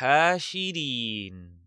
حاشرين